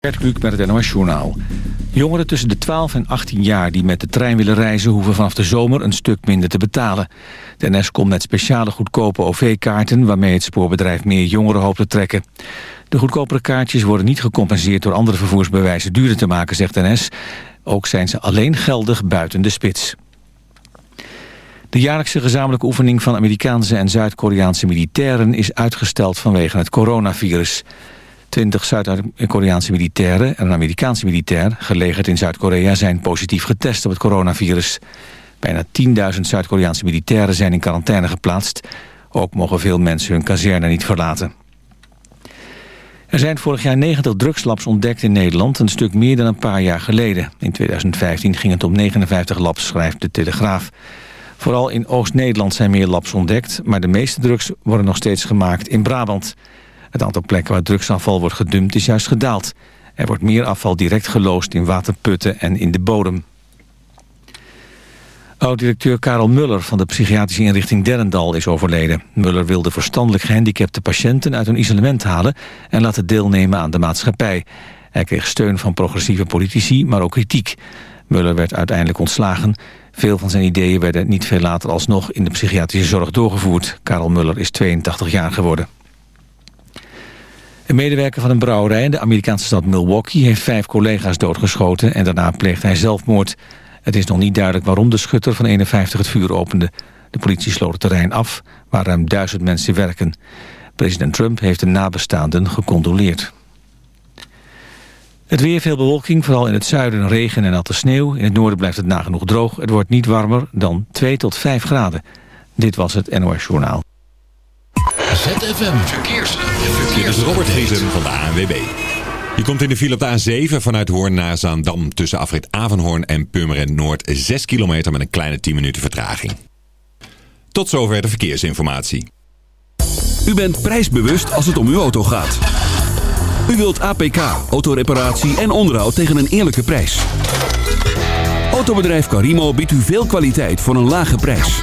Gert met het NOS Journaal. Jongeren tussen de 12 en 18 jaar die met de trein willen reizen... hoeven vanaf de zomer een stuk minder te betalen. De NS komt met speciale goedkope OV-kaarten... waarmee het spoorbedrijf meer jongeren hoopt te trekken. De goedkopere kaartjes worden niet gecompenseerd... door andere vervoersbewijzen duurder te maken, zegt NS. Ook zijn ze alleen geldig buiten de spits. De jaarlijkse gezamenlijke oefening van Amerikaanse en Zuid-Koreaanse militairen... is uitgesteld vanwege het coronavirus... Twintig Zuid-Koreaanse militairen en een Amerikaanse militair... gelegerd in Zuid-Korea zijn positief getest op het coronavirus. Bijna 10.000 Zuid-Koreaanse militairen zijn in quarantaine geplaatst. Ook mogen veel mensen hun kazerne niet verlaten. Er zijn vorig jaar 90 drugslabs ontdekt in Nederland... een stuk meer dan een paar jaar geleden. In 2015 ging het om 59 labs, schrijft de Telegraaf. Vooral in Oost-Nederland zijn meer labs ontdekt... maar de meeste drugs worden nog steeds gemaakt in Brabant... Het aantal plekken waar drugsafval wordt gedumpt is juist gedaald. Er wordt meer afval direct geloosd in waterputten en in de bodem. Oud-directeur Karel Muller van de psychiatrische inrichting Derendal is overleden. Muller wilde verstandelijk gehandicapte patiënten uit hun isolement halen... en laten deelnemen aan de maatschappij. Hij kreeg steun van progressieve politici, maar ook kritiek. Muller werd uiteindelijk ontslagen. Veel van zijn ideeën werden niet veel later alsnog in de psychiatrische zorg doorgevoerd. Karel Muller is 82 jaar geworden. Een medewerker van een brouwerij in de Amerikaanse stad Milwaukee... heeft vijf collega's doodgeschoten en daarna pleegt hij zelfmoord. Het is nog niet duidelijk waarom de schutter van 51 het vuur opende. De politie sloot het terrein af, waar ruim duizend mensen werken. President Trump heeft de nabestaanden gecondoleerd. Het weer veel bewolking, vooral in het zuiden regen en natte sneeuw. In het noorden blijft het nagenoeg droog. Het wordt niet warmer dan 2 tot 5 graden. Dit was het NOS Journaal. ZFM Verkeers. Dit is Robert Vriesen van de ANWB. Je komt in de file op de A7 vanuit Hoorn naar Zaandam... tussen afrit Avanhoorn en Purmerend Noord... 6 kilometer met een kleine 10 minuten vertraging. Tot zover de verkeersinformatie. U bent prijsbewust als het om uw auto gaat. U wilt APK, autoreparatie en onderhoud tegen een eerlijke prijs. Autobedrijf Carimo biedt u veel kwaliteit voor een lage prijs.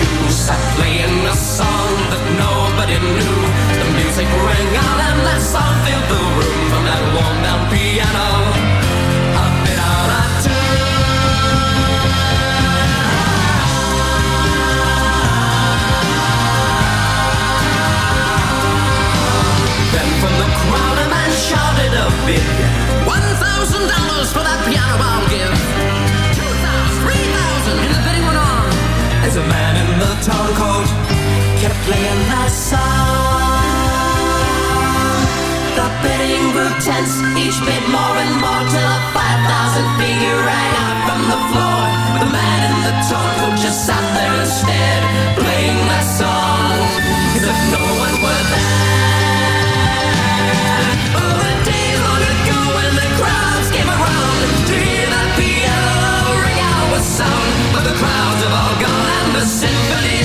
in one shoe sat playing a song that nobody knew. The music rang out and that song filled the room from that worn down piano. A bit out tune. Then from the crowd a man shouted a bid. One thousand dollars for that piano I'll give. Two thousand, three thousand, and the bidding went on. As a man town coat kept playing that song. The bidding grew tense, each bit more and more till a five thousand figure rang out from the floor. The man in the town coat just sat there instead, playing that song as if no one were there. Oh, the days long ago when the crowds came around to that piano ring out with sound. But the crowds have all gone and the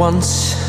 Once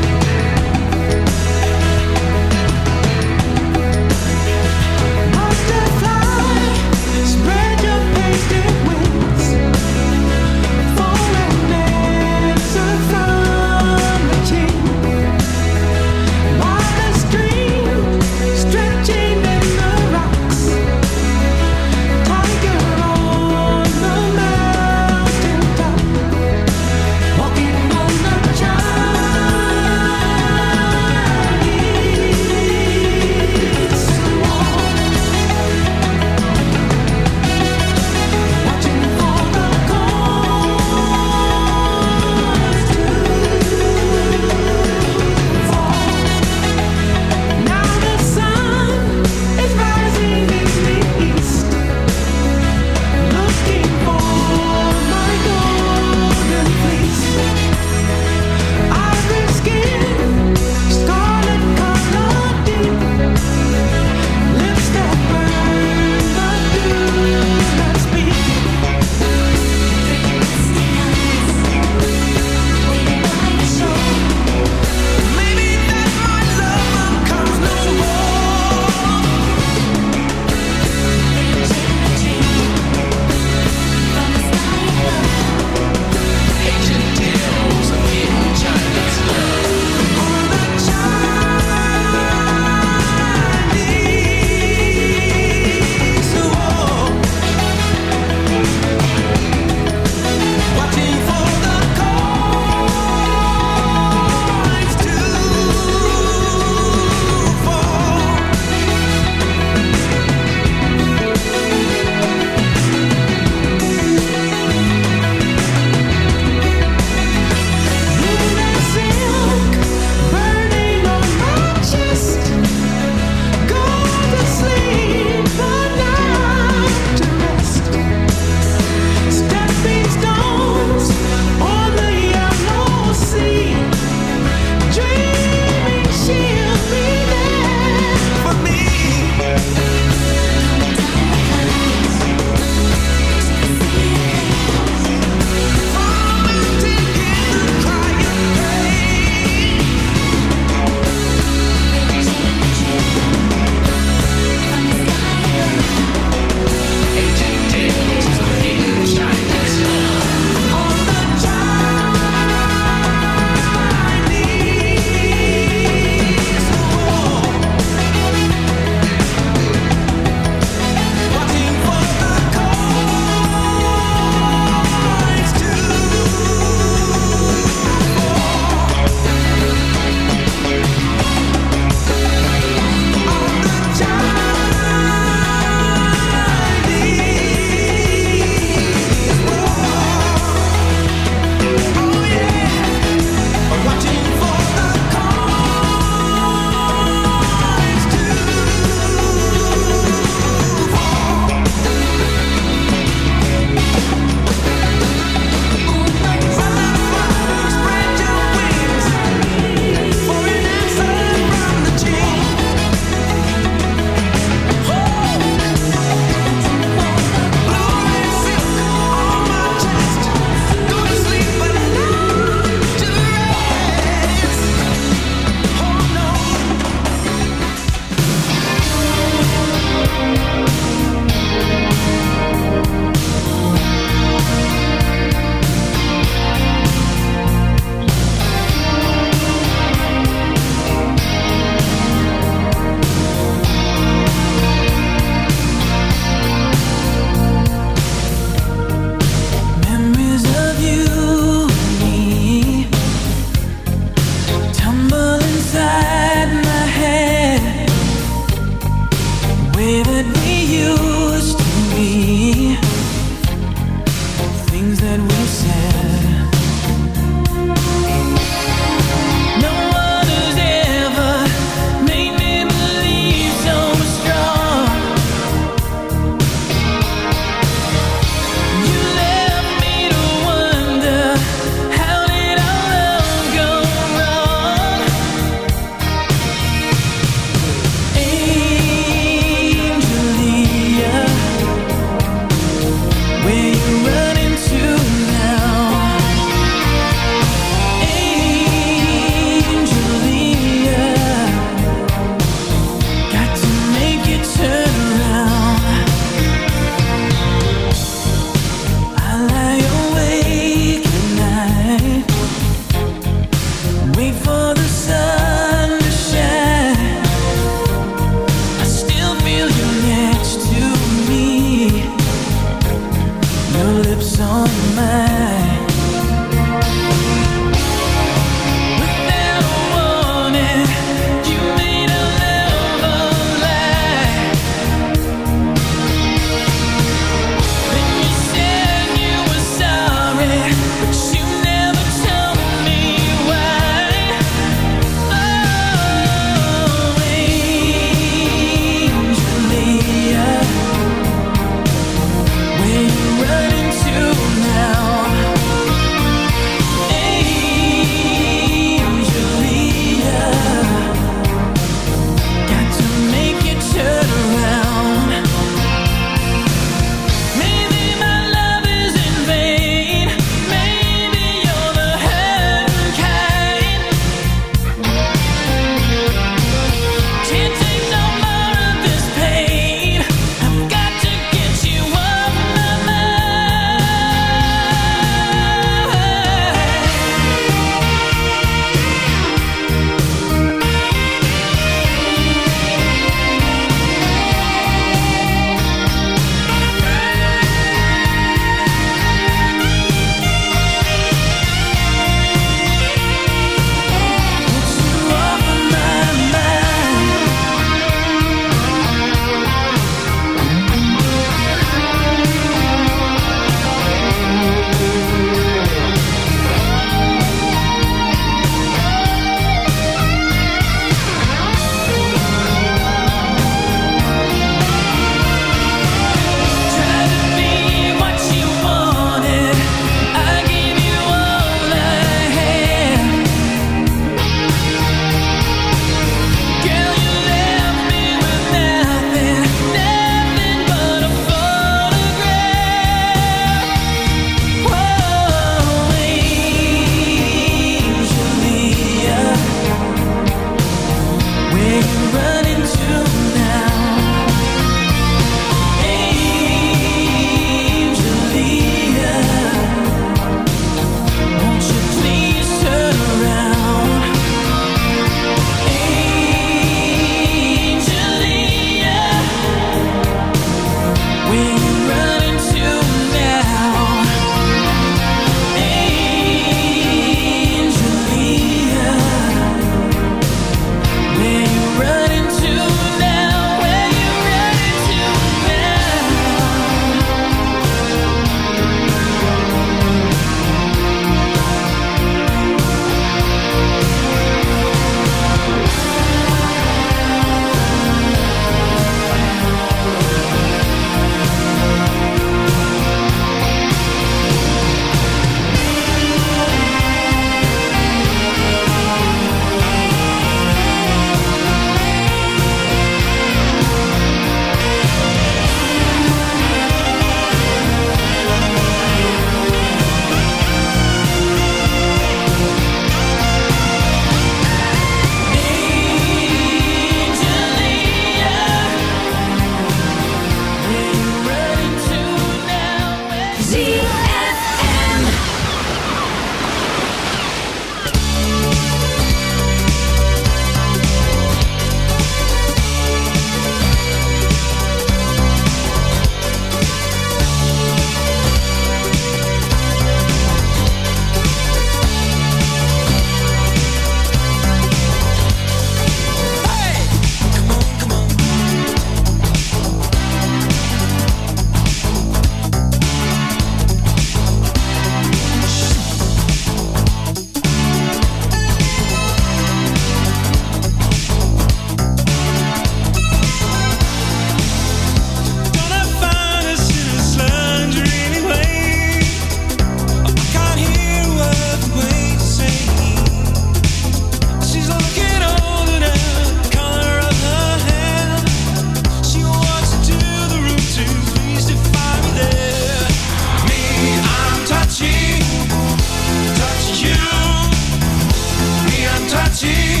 touchy,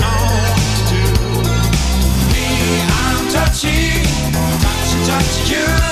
know what to do. Me, I'm touchy, you.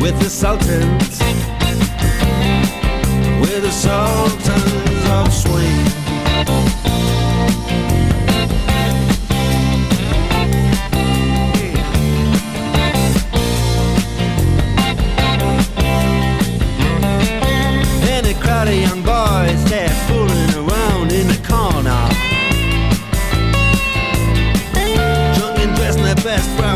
With the Sultans. With the Sultans of Swing.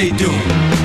They do?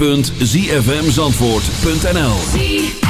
www.zfmzandvoort.nl